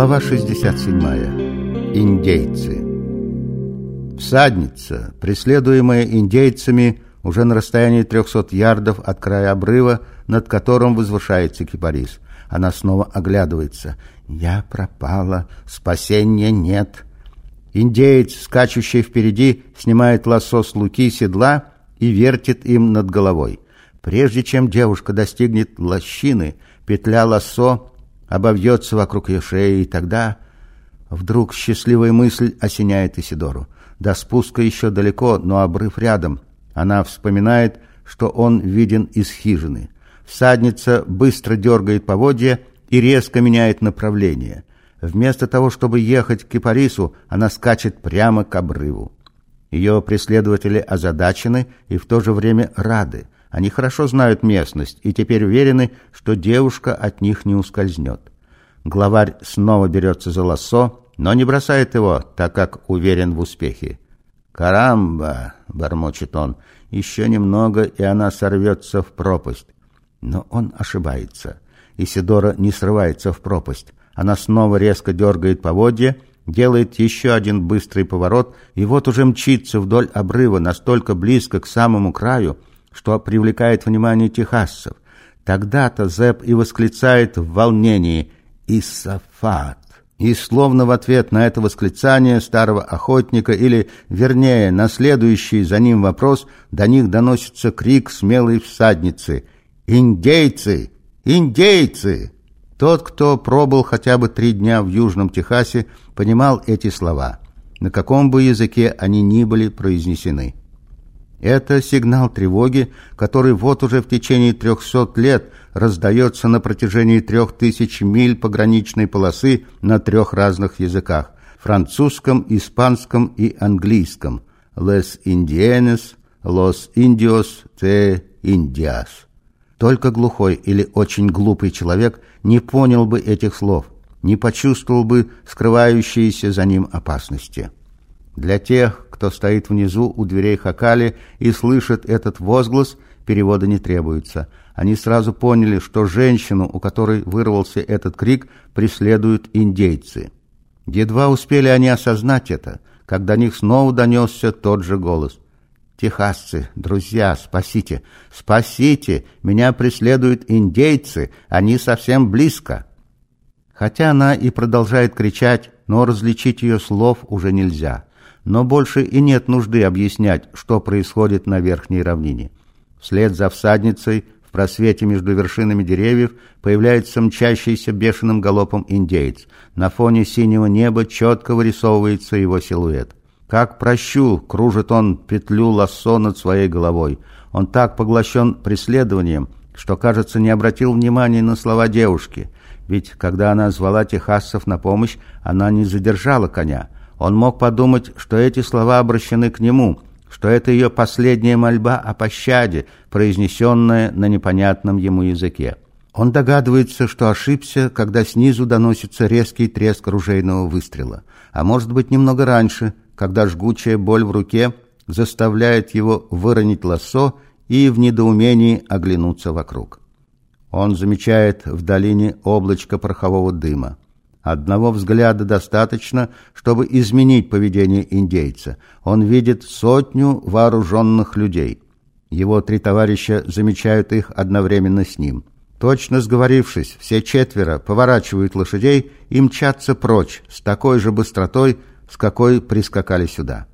Глава 67. Индейцы. Всадница, преследуемая индейцами, уже на расстоянии 300 ярдов от края обрыва, над которым возвышается кипарис. Она снова оглядывается. «Я пропала, спасения нет». Индеец, скачущий впереди, снимает лассо с луки седла и вертит им над головой. Прежде чем девушка достигнет лощины, петля лассо обовьется вокруг ее шеи, и тогда вдруг счастливая мысль осеняет Исидору. До спуска еще далеко, но обрыв рядом. Она вспоминает, что он виден из хижины. Всадница быстро дергает поводья и резко меняет направление. Вместо того, чтобы ехать к Кипарису, она скачет прямо к обрыву. Ее преследователи озадачены и в то же время рады. Они хорошо знают местность и теперь уверены, что девушка от них не ускользнет. Главарь снова берется за лассо, но не бросает его, так как уверен в успехе. «Карамба!» — бормочет он. «Еще немного, и она сорвется в пропасть». Но он ошибается. Исидора не срывается в пропасть. Она снова резко дергает поводья, делает еще один быстрый поворот, и вот уже мчится вдоль обрыва настолько близко к самому краю, что привлекает внимание техасцев. Тогда-то Зэп и восклицает в волнении «Исафат!» И словно в ответ на это восклицание старого охотника, или, вернее, на следующий за ним вопрос, до них доносится крик смелой всадницы «Индейцы! Индейцы!» Тот, кто пробыл хотя бы три дня в Южном Техасе, понимал эти слова, на каком бы языке они ни были произнесены. Это сигнал тревоги, который вот уже в течение трехсот лет раздается на протяжении трех тысяч миль пограничной полосы на трех разных языках – французском, испанском и английском – «Les Indienes», «Los Indios», «Te Indias». Только глухой или очень глупый человек не понял бы этих слов, не почувствовал бы скрывающиеся за ним опасности. Для тех, кто стоит внизу у дверей Хакали и слышит этот возглас, перевода не требуется. Они сразу поняли, что женщину, у которой вырвался этот крик, преследуют индейцы. Едва успели они осознать это, как до них снова донесся тот же голос. «Техасцы, друзья, спасите! Спасите! Меня преследуют индейцы! Они совсем близко!» Хотя она и продолжает кричать, но различить ее слов уже нельзя но больше и нет нужды объяснять, что происходит на верхней равнине. Вслед за всадницей в просвете между вершинами деревьев появляется мчащийся бешеным галопом индеец. На фоне синего неба четко вырисовывается его силуэт. Как прощу, кружит он петлю лассо над своей головой. Он так поглощен преследованием, что, кажется, не обратил внимания на слова девушки. Ведь, когда она звала техассов на помощь, она не задержала коня — он мог подумать, что эти слова обращены к нему, что это ее последняя мольба о пощаде, произнесенная на непонятном ему языке. Он догадывается, что ошибся, когда снизу доносится резкий треск ружейного выстрела, а может быть немного раньше, когда жгучая боль в руке заставляет его выронить лассо и в недоумении оглянуться вокруг. Он замечает в долине облачко порохового дыма. Одного взгляда достаточно, чтобы изменить поведение индейца. Он видит сотню вооруженных людей. Его три товарища замечают их одновременно с ним. Точно сговорившись, все четверо поворачивают лошадей и мчатся прочь с такой же быстротой, с какой прискакали сюда.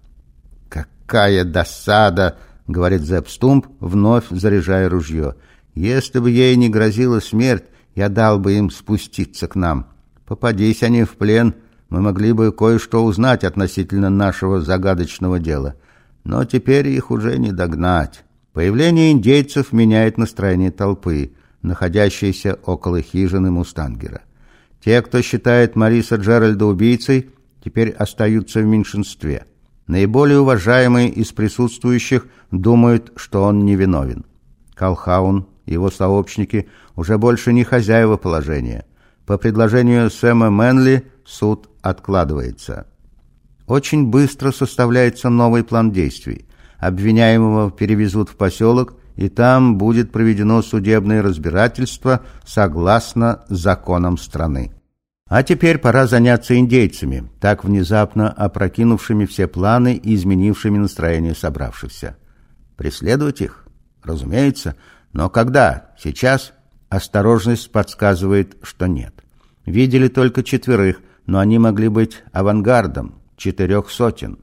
«Какая досада!» — говорит Зепп Стумп, вновь заряжая ружье. «Если бы ей не грозила смерть, я дал бы им спуститься к нам». Попадись они в плен, мы могли бы кое-что узнать относительно нашего загадочного дела. Но теперь их уже не догнать. Появление индейцев меняет настроение толпы, находящейся около хижины Мустангера. Те, кто считает Мариса Джеральда убийцей, теперь остаются в меньшинстве. Наиболее уважаемые из присутствующих думают, что он невиновен. Калхаун, его сообщники, уже больше не хозяева положения – по предложению Сэма Мэнли суд откладывается. Очень быстро составляется новый план действий. Обвиняемого перевезут в поселок, и там будет проведено судебное разбирательство согласно законам страны. А теперь пора заняться индейцами, так внезапно опрокинувшими все планы и изменившими настроение собравшихся. Преследовать их? Разумеется. Но когда? Сейчас? Осторожность подсказывает, что нет. Видели только четверых, но они могли быть авангардом, четырех сотен.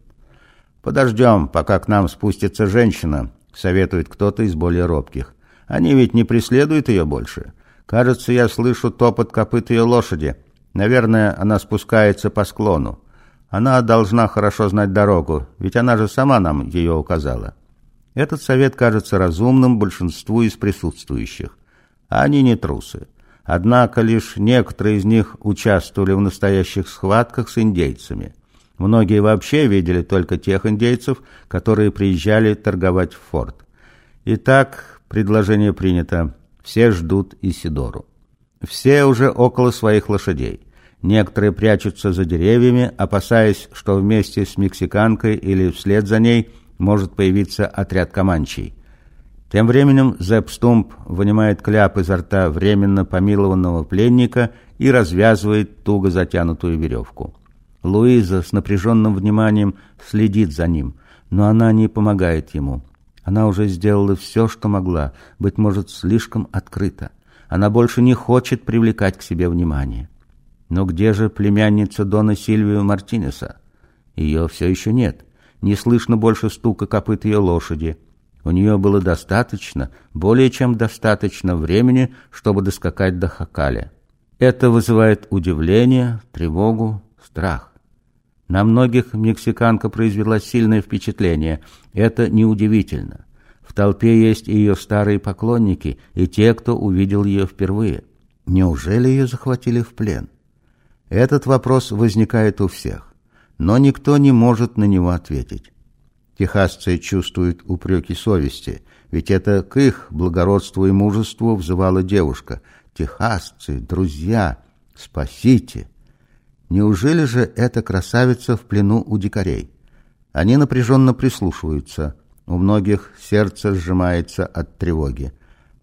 «Подождем, пока к нам спустится женщина», — советует кто-то из более робких. «Они ведь не преследуют ее больше. Кажется, я слышу топот копыт ее лошади. Наверное, она спускается по склону. Она должна хорошо знать дорогу, ведь она же сама нам ее указала». Этот совет кажется разумным большинству из присутствующих. Они не трусы. Однако лишь некоторые из них участвовали в настоящих схватках с индейцами. Многие вообще видели только тех индейцев, которые приезжали торговать в форт. Итак, предложение принято. Все ждут Исидору. Все уже около своих лошадей. Некоторые прячутся за деревьями, опасаясь, что вместе с мексиканкой или вслед за ней может появиться отряд команчей. Тем временем Зепп Стумп вынимает кляп изо рта временно помилованного пленника и развязывает туго затянутую веревку. Луиза с напряженным вниманием следит за ним, но она не помогает ему. Она уже сделала все, что могла, быть может, слишком открыто. Она больше не хочет привлекать к себе внимание. Но где же племянница Дона Сильвию Мартинеса? Ее все еще нет. Не слышно больше стука копыт ее лошади. У нее было достаточно, более чем достаточно времени, чтобы доскакать до Хакаля. Это вызывает удивление, тревогу, страх. На многих мексиканка произвела сильное впечатление. Это неудивительно. В толпе есть и ее старые поклонники, и те, кто увидел ее впервые. Неужели ее захватили в плен? Этот вопрос возникает у всех, но никто не может на него ответить. Техасцы чувствуют упреки совести, ведь это к их благородству и мужеству взывала девушка. «Техасцы, друзья, спасите!» Неужели же эта красавица в плену у дикарей? Они напряженно прислушиваются. У многих сердце сжимается от тревоги.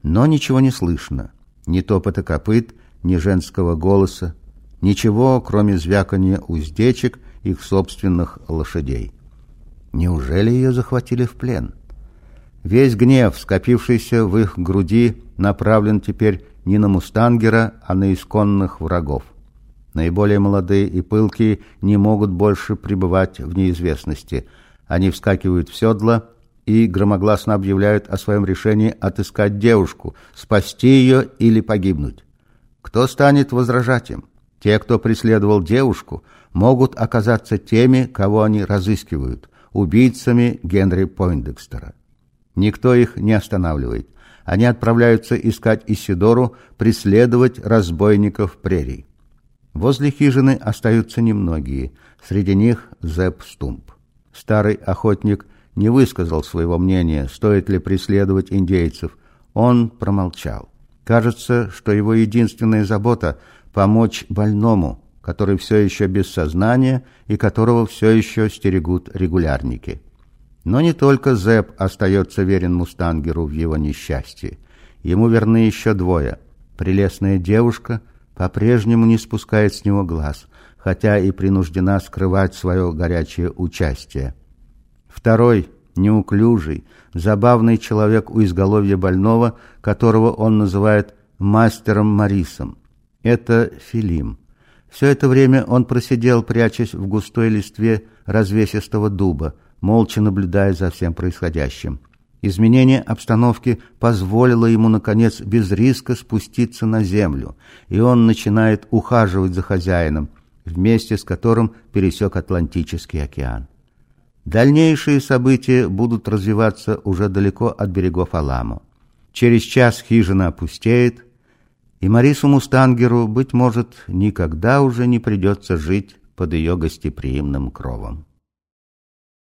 Но ничего не слышно. Ни топота копыт, ни женского голоса. Ничего, кроме звяканья уздечек их собственных лошадей. Неужели ее захватили в плен? Весь гнев, скопившийся в их груди, направлен теперь не на Мустангера, а на исконных врагов. Наиболее молодые и пылкие не могут больше пребывать в неизвестности. Они вскакивают в седло и громогласно объявляют о своем решении отыскать девушку, спасти ее или погибнуть. Кто станет возражать им? Те, кто преследовал девушку, могут оказаться теми, кого они разыскивают убийцами Генри Пойндекстера. Никто их не останавливает. Они отправляются искать Исидору, преследовать разбойников прерий. Возле хижины остаются немногие, среди них Зепп Стумп. Старый охотник не высказал своего мнения, стоит ли преследовать индейцев. Он промолчал. Кажется, что его единственная забота – помочь больному, который все еще без сознания и которого все еще стерегут регулярники. Но не только Зэп остается верен Мустангеру в его несчастье. Ему верны еще двое. Прелестная девушка по-прежнему не спускает с него глаз, хотя и принуждена скрывать свое горячее участие. Второй – неуклюжий, забавный человек у изголовья больного, которого он называет мастером Марисом. Это Филим. Все это время он просидел, прячась в густой листве развесистого дуба, молча наблюдая за всем происходящим. Изменение обстановки позволило ему, наконец, без риска спуститься на землю, и он начинает ухаживать за хозяином, вместе с которым пересек Атлантический океан. Дальнейшие события будут развиваться уже далеко от берегов Аламо. Через час хижина опустеет, и Марису Мустангеру, быть может, никогда уже не придется жить под ее гостеприимным кровом.